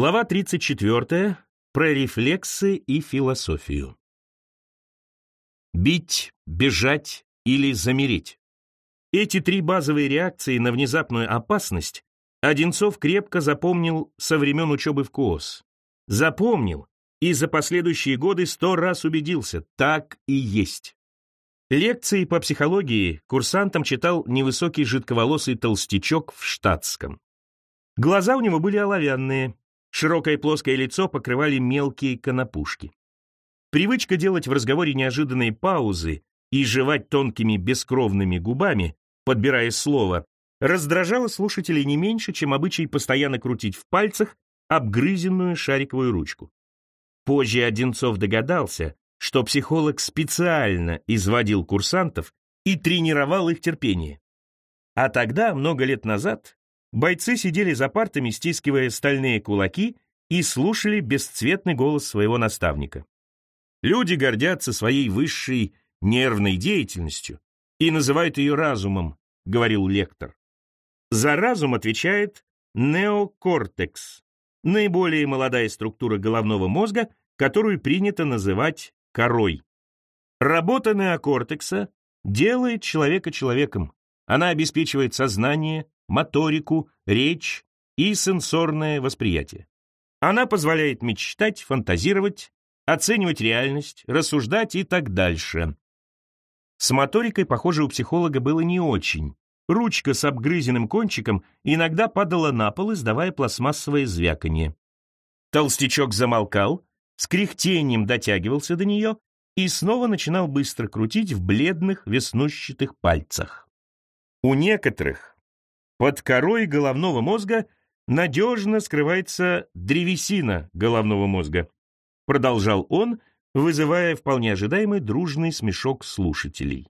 Глава 34. Про рефлексы и философию. Бить, бежать или замереть. Эти три базовые реакции на внезапную опасность Одинцов крепко запомнил со времен учебы в КОС. Запомнил и за последующие годы сто раз убедился, так и есть. Лекции по психологии курсантам читал невысокий жидковолосый толстячок в штатском. Глаза у него были оловянные, широкое плоское лицо покрывали мелкие конопушки. Привычка делать в разговоре неожиданные паузы и жевать тонкими бескровными губами, подбирая слово, раздражала слушателей не меньше, чем обычай постоянно крутить в пальцах обгрызенную шариковую ручку. Позже Одинцов догадался, что психолог специально изводил курсантов и тренировал их терпение. А тогда, много лет назад, бойцы сидели за партами, стискивая стальные кулаки и слушали бесцветный голос своего наставника. Люди гордятся своей высшей нервной деятельностью и называют ее разумом, говорил лектор. За разум отвечает неокортекс, наиболее молодая структура головного мозга, которую принято называть корой. Работа неокортекса делает человека человеком. Она обеспечивает сознание, моторику, речь и сенсорное восприятие. Она позволяет мечтать, фантазировать, оценивать реальность, рассуждать и так дальше. С моторикой, похоже, у психолога было не очень. Ручка с обгрызенным кончиком иногда падала на пол, издавая пластмассовое звяканье. Толстячок замолкал, с кряхтением дотягивался до нее и снова начинал быстро крутить в бледных веснущатых пальцах. У некоторых под корой головного мозга надежно скрывается древесина головного мозга, продолжал он, вызывая вполне ожидаемый дружный смешок слушателей.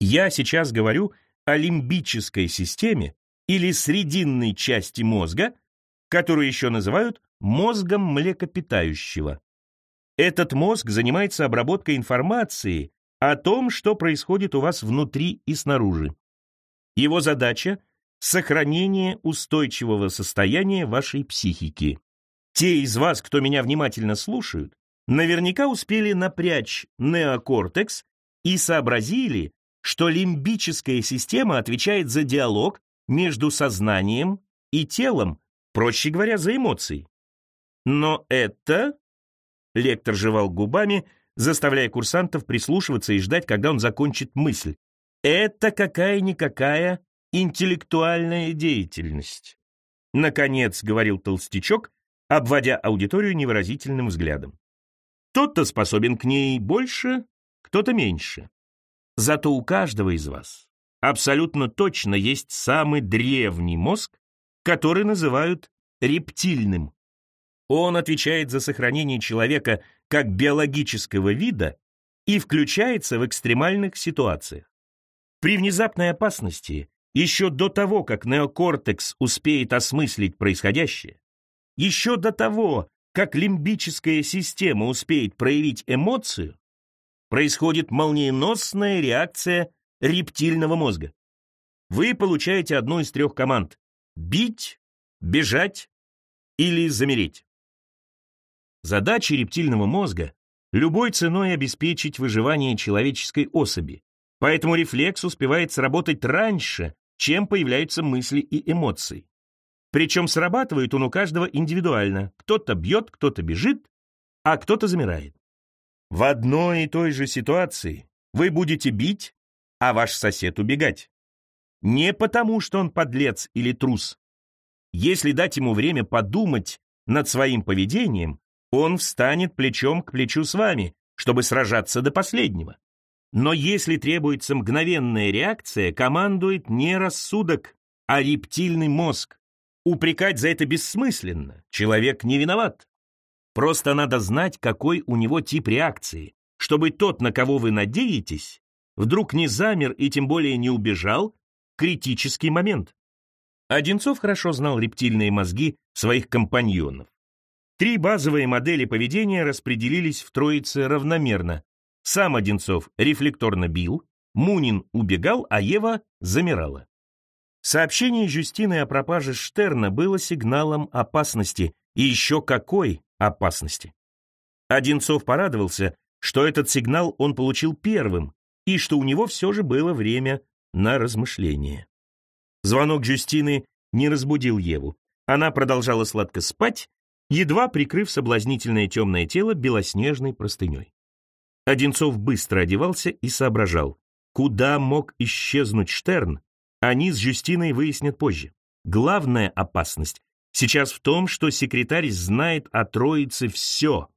Я сейчас говорю о лимбической системе или срединной части мозга, которую еще называют мозгом млекопитающего. Этот мозг занимается обработкой информации о том, что происходит у вас внутри и снаружи. Его задача — сохранение устойчивого состояния вашей психики. Те из вас, кто меня внимательно слушают, наверняка успели напрячь неокортекс и сообразили, что лимбическая система отвечает за диалог между сознанием и телом, проще говоря, за эмоции. Но это Лектор жевал губами, заставляя курсантов прислушиваться и ждать, когда он закончит мысль. Это какая-никакая интеллектуальная деятельность. Наконец, говорил толстячок, обводя аудиторию невыразительным взглядом. Кто-то способен к ней больше, кто-то меньше. Зато у каждого из вас абсолютно точно есть самый древний мозг, который называют рептильным. Он отвечает за сохранение человека как биологического вида и включается в экстремальных ситуациях. При внезапной опасности, еще до того, как неокортекс успеет осмыслить происходящее, еще до того, как лимбическая система успеет проявить эмоцию, происходит молниеносная реакция рептильного мозга. Вы получаете одну из трех команд – бить, бежать или замереть. Задача рептильного мозга – любой ценой обеспечить выживание человеческой особи, поэтому рефлекс успевает сработать раньше, чем появляются мысли и эмоции. Причем срабатывает он у каждого индивидуально. Кто-то бьет, кто-то бежит, а кто-то замирает. В одной и той же ситуации вы будете бить, а ваш сосед убегать. Не потому, что он подлец или трус. Если дать ему время подумать над своим поведением, он встанет плечом к плечу с вами, чтобы сражаться до последнего. Но если требуется мгновенная реакция, командует не рассудок, а рептильный мозг. Упрекать за это бессмысленно, человек не виноват. Просто надо знать, какой у него тип реакции, чтобы тот, на кого вы надеетесь, вдруг не замер и тем более не убежал критический момент. Одинцов хорошо знал рептильные мозги своих компаньонов. Три базовые модели поведения распределились в троице равномерно. Сам Одинцов рефлекторно бил, Мунин убегал, а Ева замирала. Сообщение Жюстины о пропаже Штерна было сигналом опасности, и еще какой опасности. Одинцов порадовался, что этот сигнал он получил первым, и что у него все же было время на размышление. Звонок Жюстины не разбудил Еву. Она продолжала сладко спать, едва прикрыв соблазнительное темное тело белоснежной простыней. Одинцов быстро одевался и соображал, куда мог исчезнуть Штерн, они с Жюстиной выяснят позже. Главная опасность сейчас в том, что секретарь знает о троице все.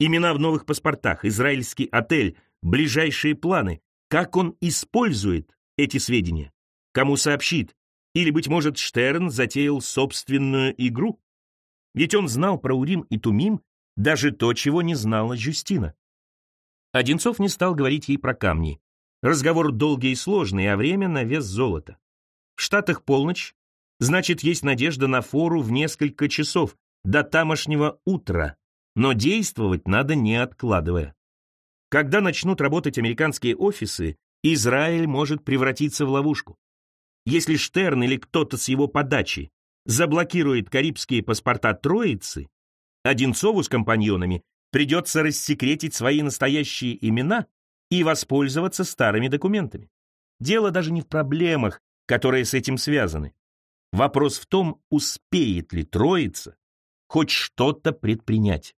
Имена в новых паспортах, израильский отель, ближайшие планы. Как он использует эти сведения? Кому сообщит? Или, быть может, Штерн затеял собственную игру? Ведь он знал про Урим и Тумим даже то, чего не знала Жюстина. Одинцов не стал говорить ей про камни. Разговор долгий и сложный, а время на вес золота. В Штатах полночь, значит, есть надежда на фору в несколько часов, до тамошнего утра, но действовать надо не откладывая. Когда начнут работать американские офисы, Израиль может превратиться в ловушку. Если Штерн или кто-то с его подачи заблокирует карибские паспорта Троицы, Одинцову с компаньонами придется рассекретить свои настоящие имена и воспользоваться старыми документами. Дело даже не в проблемах, которые с этим связаны. Вопрос в том, успеет ли Троица хоть что-то предпринять.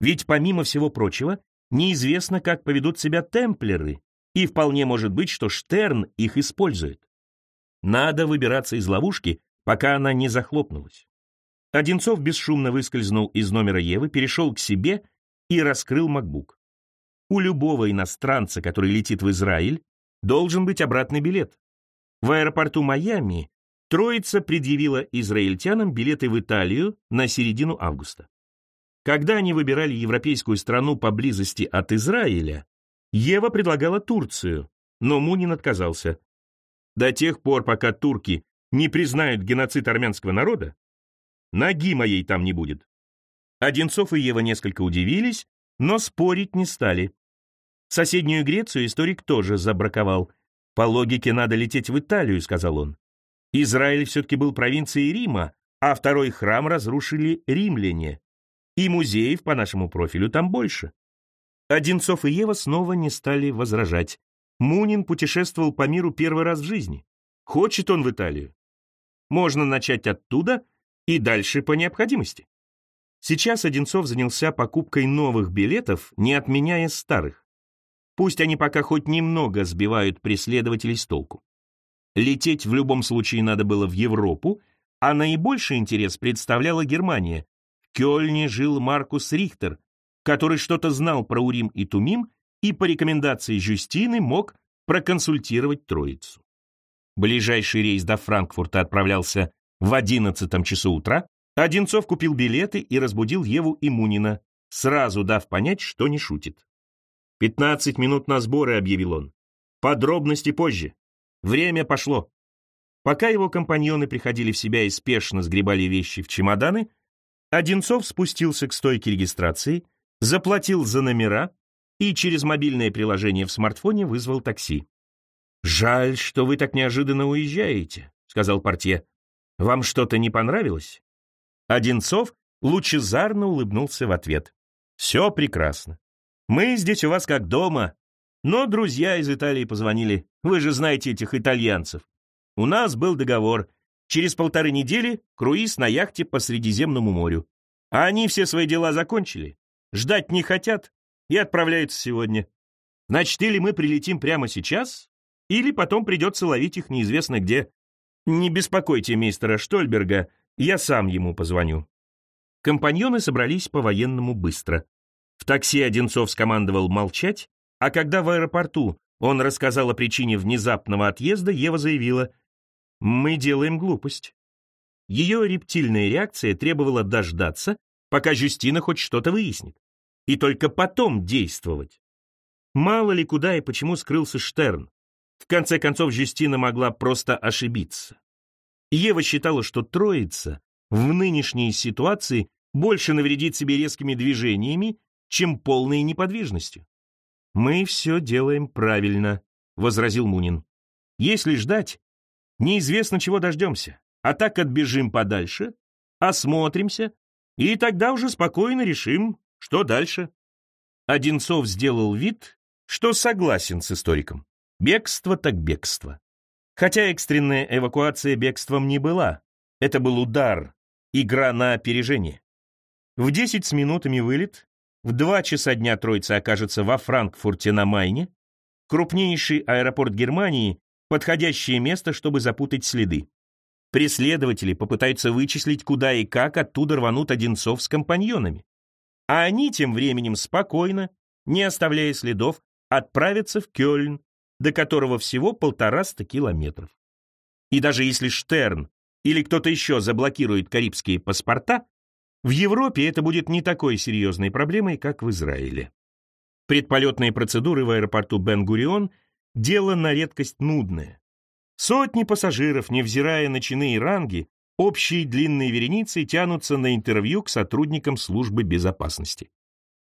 Ведь, помимо всего прочего, неизвестно, как поведут себя темплеры, и вполне может быть, что Штерн их использует. Надо выбираться из ловушки, пока она не захлопнулась. Одинцов бесшумно выскользнул из номера Евы, перешел к себе и раскрыл MacBook. У любого иностранца, который летит в Израиль, должен быть обратный билет. В аэропорту Майами троица предъявила израильтянам билеты в Италию на середину августа. Когда они выбирали европейскую страну поблизости от Израиля, Ева предлагала Турцию, но Мунин отказался. До тех пор, пока турки не признают геноцид армянского народа, ноги моей там не будет. Одинцов и Ева несколько удивились, но спорить не стали. Соседнюю Грецию историк тоже забраковал. «По логике надо лететь в Италию», — сказал он. Израиль все-таки был провинцией Рима, а второй храм разрушили римляне. И музеев по нашему профилю там больше. Одинцов и Ева снова не стали возражать. Мунин путешествовал по миру первый раз в жизни. Хочет он в Италию. Можно начать оттуда и дальше по необходимости. Сейчас Одинцов занялся покупкой новых билетов, не отменяя старых. Пусть они пока хоть немного сбивают преследователей с толку. Лететь в любом случае надо было в Европу, а наибольший интерес представляла Германия. В Кёльне жил Маркус Рихтер, который что-то знал про Урим и Тумим и по рекомендации Жюстины мог проконсультировать троицу. Ближайший рейс до Франкфурта отправлялся в одиннадцатом часу утра, Одинцов купил билеты и разбудил Еву и Мунина, сразу дав понять, что не шутит. «Пятнадцать минут на сборы», — объявил он. «Подробности позже. Время пошло». Пока его компаньоны приходили в себя и спешно сгребали вещи в чемоданы, Одинцов спустился к стойке регистрации, заплатил за номера и через мобильное приложение в смартфоне вызвал такси. «Жаль, что вы так неожиданно уезжаете», — сказал портье. «Вам что-то не понравилось?» Одинцов лучезарно улыбнулся в ответ. «Все прекрасно. Мы здесь у вас как дома. Но друзья из Италии позвонили. Вы же знаете этих итальянцев. У нас был договор. Через полторы недели круиз на яхте по Средиземному морю. А они все свои дела закончили. Ждать не хотят и отправляются сегодня. Значит, или мы прилетим прямо сейчас, или потом придется ловить их неизвестно где. Не беспокойте мистера Штольберга, я сам ему позвоню». Компаньоны собрались по-военному быстро. В такси Одинцов скомандовал молчать, а когда в аэропорту он рассказал о причине внезапного отъезда, Ева заявила, «Мы делаем глупость». Ее рептильная реакция требовала дождаться, пока Жюстина хоть что-то выяснит, и только потом действовать. Мало ли куда и почему скрылся Штерн. В конце концов, Жюстина могла просто ошибиться. Ева считала, что троица в нынешней ситуации больше навредит себе резкими движениями, чем полной неподвижностью. «Мы все делаем правильно», — возразил Мунин. «Если ждать, неизвестно чего дождемся. А так отбежим подальше, осмотримся, и тогда уже спокойно решим, что дальше. Одинцов сделал вид, что согласен с историком. Бегство так бегство. Хотя экстренная эвакуация бегством не была. Это был удар, игра на опережение. В 10 с минутами вылет, в 2 часа дня троица окажется во Франкфурте на Майне, крупнейший аэропорт Германии, подходящее место, чтобы запутать следы. Преследователи попытаются вычислить, куда и как оттуда рванут Одинцов с компаньонами. А они тем временем спокойно, не оставляя следов, отправятся в Кёльн, до которого всего полтораста километров. И даже если Штерн или кто-то еще заблокирует карибские паспорта, в Европе это будет не такой серьезной проблемой, как в Израиле. Предполетные процедуры в аэропорту Бен-Гурион – дело на редкость нудное. Сотни пассажиров, невзирая на чины и ранги, общие длинные вереницы тянутся на интервью к сотрудникам службы безопасности.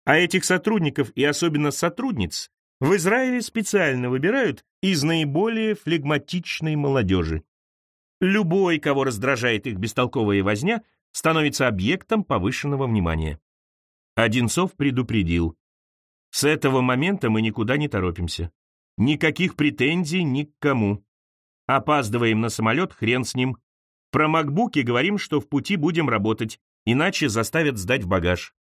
А этих сотрудников и особенно сотрудниц в Израиле специально выбирают из наиболее флегматичной молодежи. Любой, кого раздражает их бестолковая возня, становится объектом повышенного внимания. Одинцов предупредил. С этого момента мы никуда не торопимся. Никаких претензий ни к кому. Опаздываем на самолет, хрен с ним. Про макбуки говорим, что в пути будем работать, иначе заставят сдать в багаж.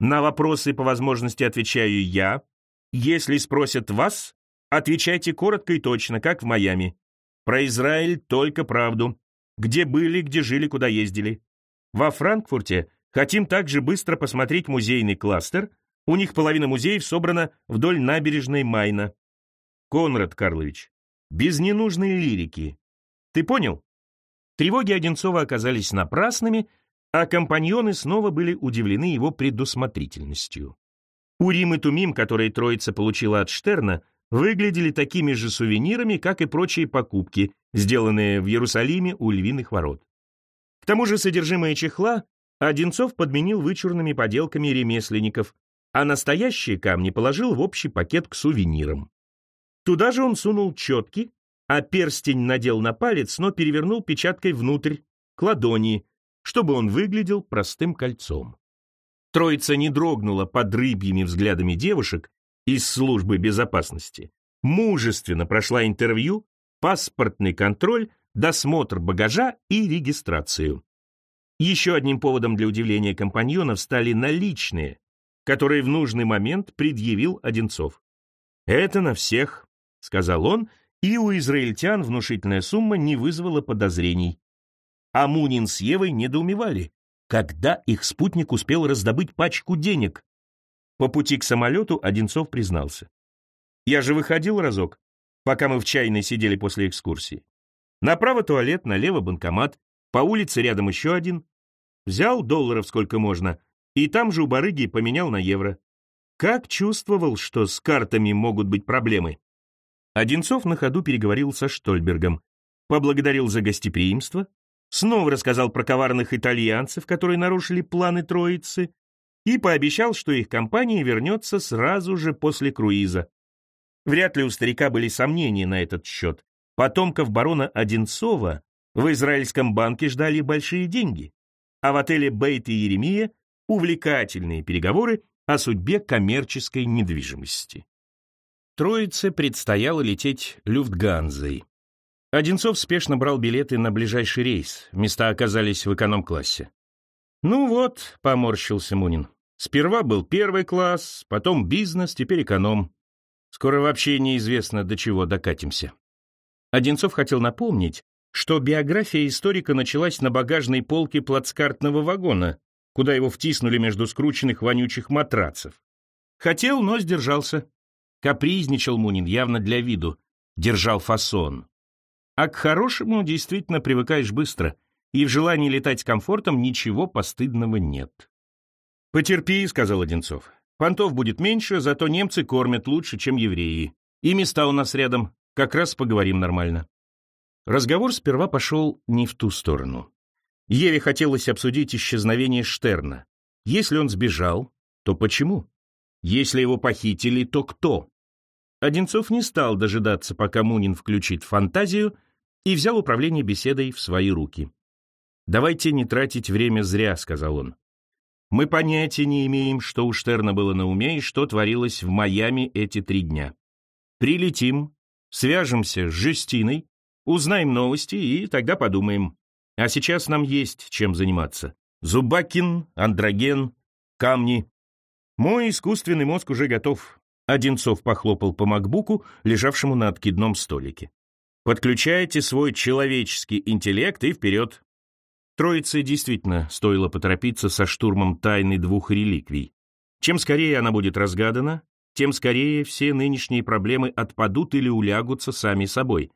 На вопросы по возможности отвечаю я. Если спросят вас, отвечайте коротко и точно, как в Майами. Про Израиль только правду. Где были, где жили, куда ездили. Во Франкфурте хотим также быстро посмотреть музейный кластер. У них половина музеев собрана вдоль набережной Майна. Конрад Карлович, без ненужной лирики. Ты понял? Тревоги Одинцова оказались напрасными, а компаньоны снова были удивлены его предусмотрительностью. Урим и Тумим, которые троица получила от Штерна, выглядели такими же сувенирами, как и прочие покупки, сделанные в Иерусалиме у львиных ворот. К тому же содержимое чехла Одинцов подменил вычурными поделками ремесленников, а настоящие камни положил в общий пакет к сувенирам. Туда же он сунул четки, а перстень надел на палец, но перевернул печаткой внутрь, к ладони, чтобы он выглядел простым кольцом. Троица не дрогнула под рыбьими взглядами девушек из службы безопасности. Мужественно прошла интервью, паспортный контроль, досмотр багажа и регистрацию. Еще одним поводом для удивления компаньонов стали наличные, которые в нужный момент предъявил Одинцов. Это на всех — сказал он, и у израильтян внушительная сумма не вызвала подозрений. А Мунин с Евой недоумевали, когда их спутник успел раздобыть пачку денег. По пути к самолету Одинцов признался. «Я же выходил разок, пока мы в чайной сидели после экскурсии. Направо туалет, налево банкомат, по улице рядом еще один. Взял долларов сколько можно, и там же у барыги поменял на евро. Как чувствовал, что с картами могут быть проблемы. Одинцов на ходу переговорил со Штольбергом, поблагодарил за гостеприимство, снова рассказал про коварных итальянцев, которые нарушили планы Троицы, и пообещал, что их компания вернется сразу же после круиза. Вряд ли у старика были сомнения на этот счет. Потомков барона Одинцова в израильском банке ждали большие деньги, а в отеле «Бейт и Еремия» увлекательные переговоры о судьбе коммерческой недвижимости. Троице предстояло лететь Люфтганзой. Одинцов спешно брал билеты на ближайший рейс, места оказались в эконом-классе. «Ну вот», — поморщился Мунин, — «сперва был первый класс, потом бизнес, теперь эконом. Скоро вообще неизвестно, до чего докатимся». Одинцов хотел напомнить, что биография историка началась на багажной полке плацкартного вагона, куда его втиснули между скрученных вонючих матрацев. Хотел, но сдержался. Капризничал Мунин явно для виду, держал фасон. А к хорошему действительно привыкаешь быстро, и в желании летать с комфортом ничего постыдного нет. «Потерпи», — сказал Одинцов. «Понтов будет меньше, зато немцы кормят лучше, чем евреи. И места у нас рядом, как раз поговорим нормально». Разговор сперва пошел не в ту сторону. Еве хотелось обсудить исчезновение Штерна. Если он сбежал, то почему? Если его похитили, то кто? Одинцов не стал дожидаться, пока Мунин включит фантазию, и взял управление беседой в свои руки. «Давайте не тратить время зря», — сказал он. «Мы понятия не имеем, что у Штерна было на уме и что творилось в Майами эти три дня. Прилетим, свяжемся с Жестиной, узнаем новости и тогда подумаем. А сейчас нам есть чем заниматься. Зубакин, Андроген, камни. Мой искусственный мозг уже готов. Одинцов похлопал по макбуку, лежавшему на откидном столике. Подключайте свой человеческий интеллект и вперед. Троице действительно стоило поторопиться со штурмом тайны двух реликвий. Чем скорее она будет разгадана, тем скорее все нынешние проблемы отпадут или улягутся сами собой.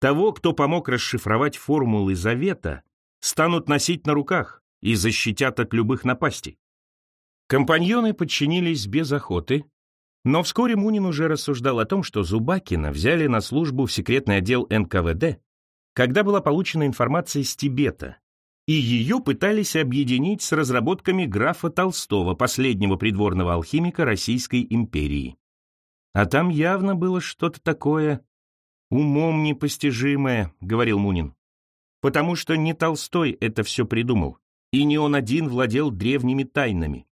Того, кто помог расшифровать формулы Завета, станут носить на руках и защитят от любых напастей. Компаньоны подчинились без охоты, но вскоре Мунин уже рассуждал о том, что Зубакина взяли на службу в секретный отдел НКВД, когда была получена информация из Тибета, и ее пытались объединить с разработками графа Толстого, последнего придворного алхимика Российской империи. А там явно было что-то такое умом непостижимое, говорил Мунин. Потому что не Толстой это все придумал, и не он один владел древними тайнами.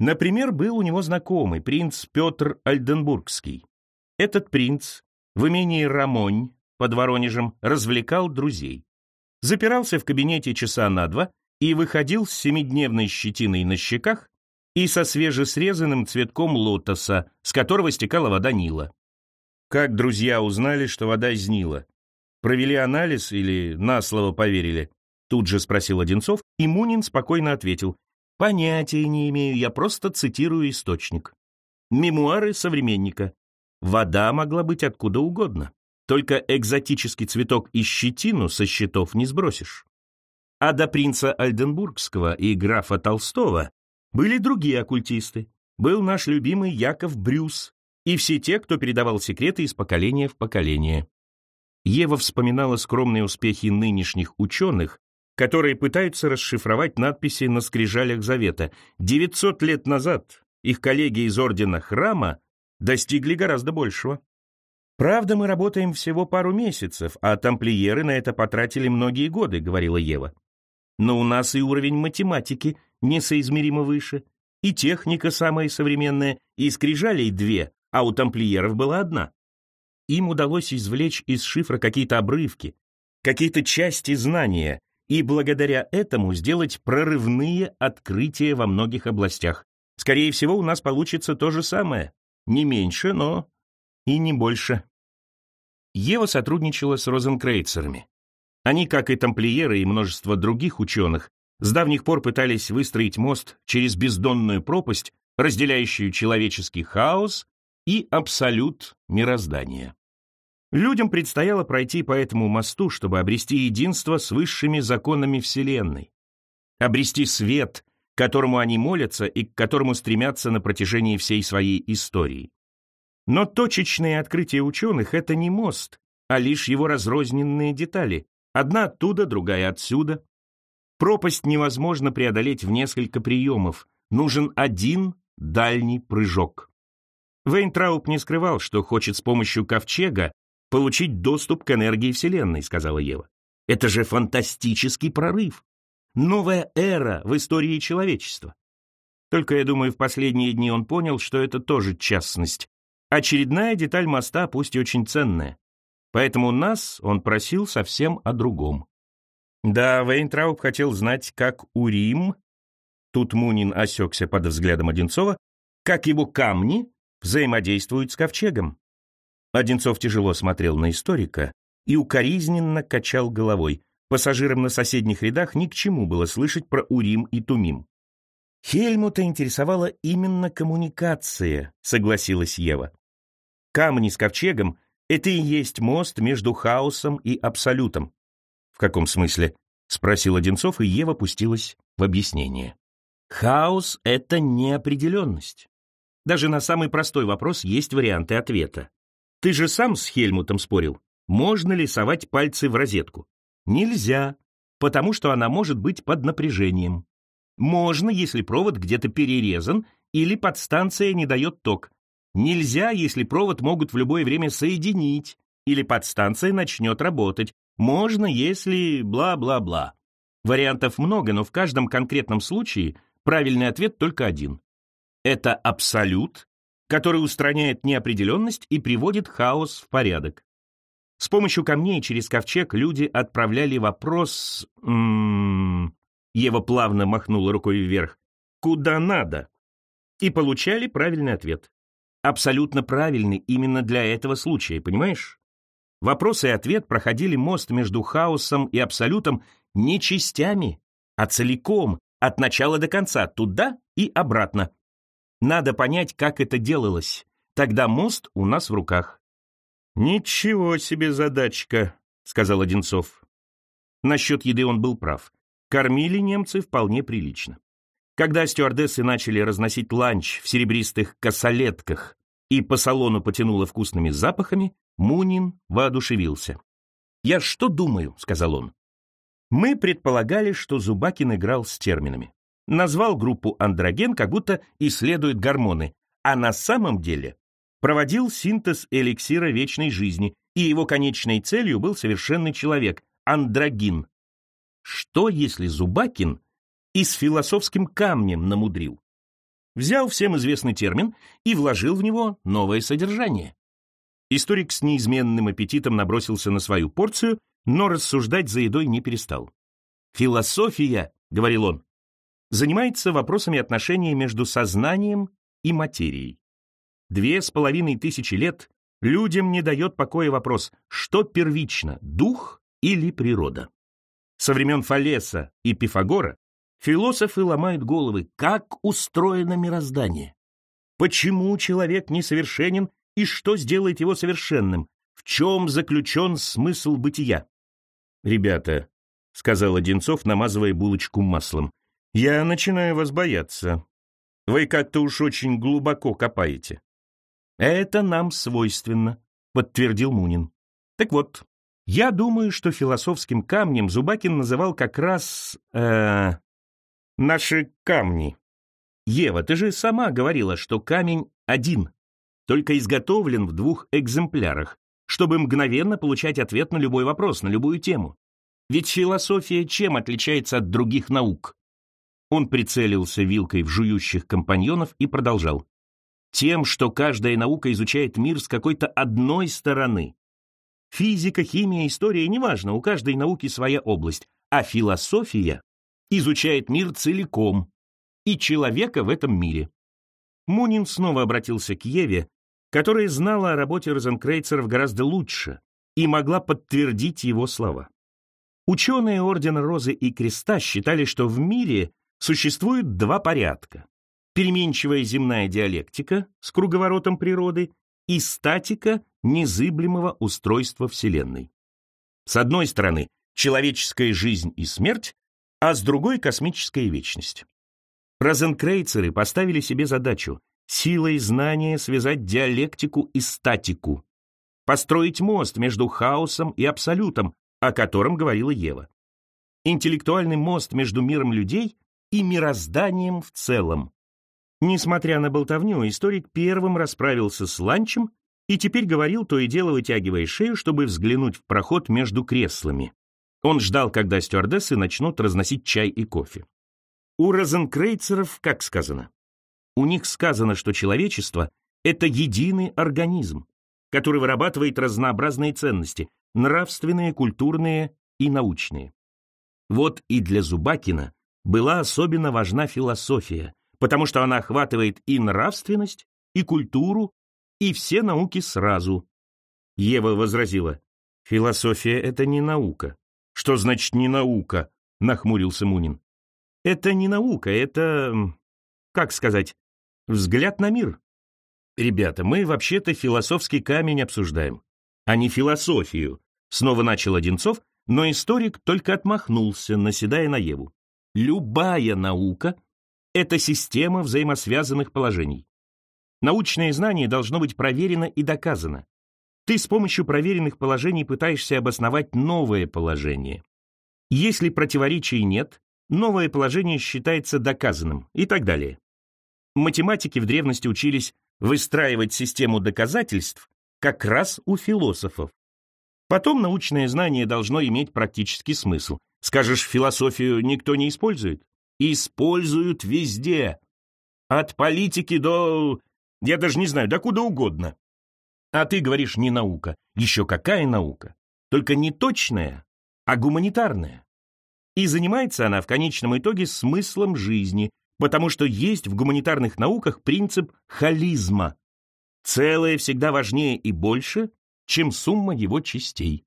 Например, был у него знакомый, принц Петр Альденбургский. Этот принц в имении Рамонь под Воронежем развлекал друзей запирался в кабинете часа на два и выходил с семидневной щетиной на щеках и со свежесрезанным цветком лотоса, с которого стекала вода Нила. Как друзья узнали, что вода из Нила? Провели анализ или на слово поверили? Тут же спросил Одинцов, и Мунин спокойно ответил. Понятия не имею, я просто цитирую источник. Мемуары современника. Вода могла быть откуда угодно. Только экзотический цветок и щетину со счетов не сбросишь. А до принца Альденбургского и графа Толстого были другие оккультисты. Был наш любимый Яков Брюс и все те, кто передавал секреты из поколения в поколение. Ева вспоминала скромные успехи нынешних ученых, которые пытаются расшифровать надписи на скрижалях Завета. 900 лет назад их коллеги из Ордена Храма достигли гораздо большего. «Правда, мы работаем всего пару месяцев, а тамплиеры на это потратили многие годы», — говорила Ева. «Но у нас и уровень математики несоизмеримо выше, и техника самая современная, и скрижалей две, а у тамплиеров была одна. Им удалось извлечь из шифра какие-то обрывки, какие-то части знания, и благодаря этому сделать прорывные открытия во многих областях. Скорее всего, у нас получится то же самое. Не меньше, но и не больше. Ева сотрудничала с розенкрейцерами. Они, как и тамплиеры и множество других ученых, с давних пор пытались выстроить мост через бездонную пропасть, разделяющую человеческий хаос и абсолют мироздания. Людям предстояло пройти по этому мосту, чтобы обрести единство с высшими законами Вселенной, обрести свет, которому они молятся и к которому стремятся на протяжении всей своей истории. Но точечные открытия ученых — это не мост, а лишь его разрозненные детали. Одна оттуда, другая отсюда. Пропасть невозможно преодолеть в несколько приемов. Нужен один дальний прыжок. Вейнтрауп не скрывал, что хочет с помощью ковчега получить доступ к энергии Вселенной, сказала Ева. Это же фантастический прорыв. Новая эра в истории человечества. Только, я думаю, в последние дни он понял, что это тоже частность, Очередная деталь моста, пусть и очень ценная. Поэтому нас он просил совсем о другом. Да, Вейнтрауб хотел знать, как Урим, тут Мунин осекся под взглядом Одинцова, как его камни взаимодействуют с ковчегом. Одинцов тяжело смотрел на историка и укоризненно качал головой. Пассажирам на соседних рядах ни к чему было слышать про Урим и Тумим. Хельмута интересовала именно коммуникация, согласилась Ева. Камни с ковчегом — это и есть мост между хаосом и абсолютом. В каком смысле? — спросил Одинцов, и Ева пустилась в объяснение. Хаос — это неопределенность. Даже на самый простой вопрос есть варианты ответа. Ты же сам с Хельмутом спорил, можно ли совать пальцы в розетку? Нельзя, потому что она может быть под напряжением. Можно, если провод где-то перерезан или подстанция не дает ток. Нельзя, если провод могут в любое время соединить, или подстанция начнет работать. Можно, если бла-бла-бла. Вариантов много, но в каждом конкретном случае правильный ответ только один. Это абсолют, который устраняет неопределенность и приводит хаос в порядок. С помощью камней через ковчег люди отправляли вопрос... М -м -м, Ева плавно махнула рукой вверх. «Куда надо?» И получали правильный ответ. Абсолютно правильный именно для этого случая, понимаешь? Вопрос и ответ проходили мост между хаосом и абсолютом не частями, а целиком, от начала до конца, туда и обратно. Надо понять, как это делалось. Тогда мост у нас в руках. «Ничего себе задачка», — сказал Одинцов. Насчет еды он был прав. Кормили немцы вполне прилично. Когда стюардессы начали разносить ланч в серебристых косолетках и по салону потянуло вкусными запахами, Мунин воодушевился. «Я что думаю?» — сказал он. Мы предполагали, что Зубакин играл с терминами назвал группу андроген, как будто исследует гормоны, а на самом деле проводил синтез эликсира вечной жизни, и его конечной целью был совершенный человек, андрогин. Что, если Зубакин и с философским камнем намудрил? Взял всем известный термин и вложил в него новое содержание. Историк с неизменным аппетитом набросился на свою порцию, но рассуждать за едой не перестал. «Философия», — говорил он, занимается вопросами отношений между сознанием и материей. Две с половиной тысячи лет людям не дает покоя вопрос, что первично, дух или природа. Со времен Фалеса и Пифагора философы ломают головы, как устроено мироздание. Почему человек несовершенен и что сделает его совершенным? В чем заключен смысл бытия? «Ребята», — сказал Одинцов, намазывая булочку маслом, я начинаю вас бояться. Вы как-то уж очень глубоко копаете. Это нам свойственно, подтвердил Мунин. Так вот, я думаю, что философским камнем Зубакин называл как раз... Э, наши камни. Ева, ты же сама говорила, что камень один, только изготовлен в двух экземплярах, чтобы мгновенно получать ответ на любой вопрос, на любую тему. Ведь философия чем отличается от других наук? Он прицелился вилкой в жующих компаньонов и продолжал. Тем, что каждая наука изучает мир с какой-то одной стороны. Физика, химия, история, неважно, у каждой науки своя область, а философия изучает мир целиком и человека в этом мире. Мунин снова обратился к Еве, которая знала о работе розенкрейцеров гораздо лучше и могла подтвердить его слова. Ученые Ордена Розы и Креста считали, что в мире Существует два порядка. Переменчивая земная диалектика с круговоротом природы и статика незыблемого устройства Вселенной. С одной стороны, человеческая жизнь и смерть, а с другой — космическая вечность. Розенкрейцеры поставили себе задачу силой знания связать диалектику и статику, построить мост между хаосом и абсолютом, о котором говорила Ева. Интеллектуальный мост между миром людей и мирозданием в целом. Несмотря на болтовню, историк первым расправился с ланчем и теперь говорил, то и дело вытягивая шею, чтобы взглянуть в проход между креслами. Он ждал, когда стюардессы начнут разносить чай и кофе. У розенкрейцеров, как сказано? У них сказано, что человечество — это единый организм, который вырабатывает разнообразные ценности — нравственные, культурные и научные. Вот и для Зубакина была особенно важна философия, потому что она охватывает и нравственность, и культуру, и все науки сразу. Ева возразила, философия — это не наука. Что значит не наука? — нахмурился Мунин. Это не наука, это, как сказать, взгляд на мир. Ребята, мы вообще-то философский камень обсуждаем, а не философию. Снова начал Одинцов, но историк только отмахнулся, наседая на Еву. Любая наука — это система взаимосвязанных положений. Научное знание должно быть проверено и доказано. Ты с помощью проверенных положений пытаешься обосновать новое положение. Если противоречий нет, новое положение считается доказанным и так далее. Математики в древности учились выстраивать систему доказательств как раз у философов. Потом научное знание должно иметь практический смысл. Скажешь, философию никто не использует? Используют везде. От политики до... Я даже не знаю, до куда угодно. А ты говоришь, не наука. Еще какая наука? Только не точная, а гуманитарная. И занимается она в конечном итоге смыслом жизни, потому что есть в гуманитарных науках принцип холизма. Целое всегда важнее и больше, чем сумма его частей.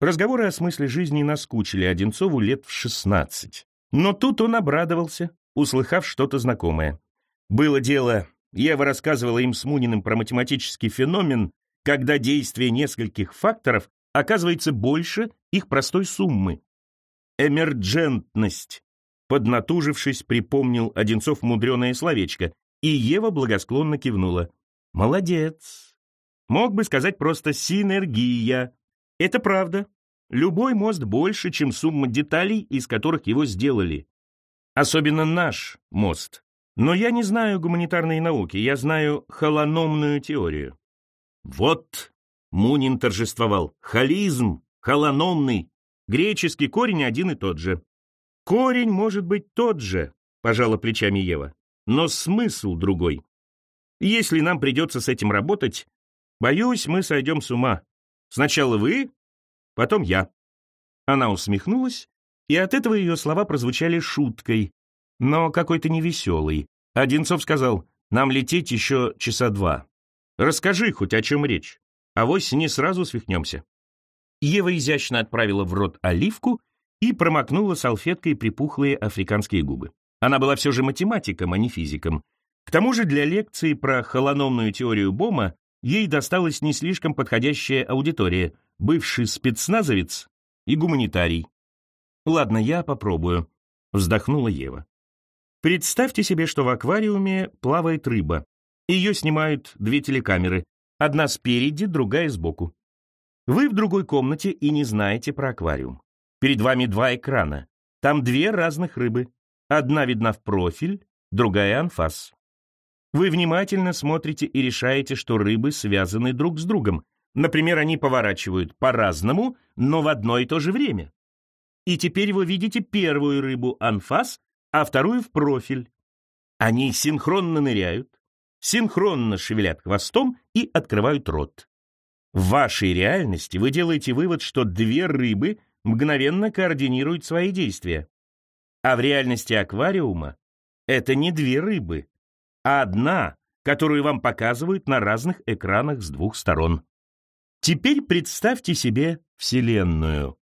Разговоры о смысле жизни наскучили Одинцову лет в шестнадцать. Но тут он обрадовался, услыхав что-то знакомое. Было дело, Ева рассказывала им с Муниным про математический феномен, когда действие нескольких факторов оказывается больше их простой суммы. Эмерджентность. Поднатужившись, припомнил Одинцов мудреное словечко, и Ева благосклонно кивнула. «Молодец!» Мог бы сказать просто «синергия». Это правда. Любой мост больше, чем сумма деталей, из которых его сделали. Особенно наш мост. Но я не знаю гуманитарной науки, я знаю холономную теорию. Вот, Мунин торжествовал, холизм, холономный, греческий корень один и тот же. Корень может быть тот же, пожала плечами Ева, но смысл другой. Если нам придется с этим работать, боюсь, мы сойдем с ума. Сначала вы, потом я. Она усмехнулась, и от этого ее слова прозвучали шуткой, но какой-то невеселый. Одинцов сказал, нам лететь еще часа два. Расскажи хоть о чем речь, а вось не сразу свихнемся. Ева изящно отправила в рот оливку и промокнула салфеткой припухлые африканские губы. Она была все же математиком, а не физиком. К тому же для лекции про холономную теорию Бома ей досталась не слишком подходящая аудитория, бывший спецназовец и гуманитарий. «Ладно, я попробую», — вздохнула Ева. Представьте себе, что в аквариуме плавает рыба. Ее снимают две телекамеры, одна спереди, другая сбоку. Вы в другой комнате и не знаете про аквариум. Перед вами два экрана. Там две разных рыбы. Одна видна в профиль, другая анфас. Вы внимательно смотрите и решаете, что рыбы связаны друг с другом. Например, они поворачивают по-разному, но в одно и то же время. И теперь вы видите первую рыбу анфас, а вторую в профиль. Они синхронно ныряют, синхронно шевелят хвостом и открывают рот. В вашей реальности вы делаете вывод, что две рыбы мгновенно координируют свои действия. А в реальности аквариума это не две рыбы, а одна, которую вам показывают на разных экранах с двух сторон. Теперь представьте себе Вселенную.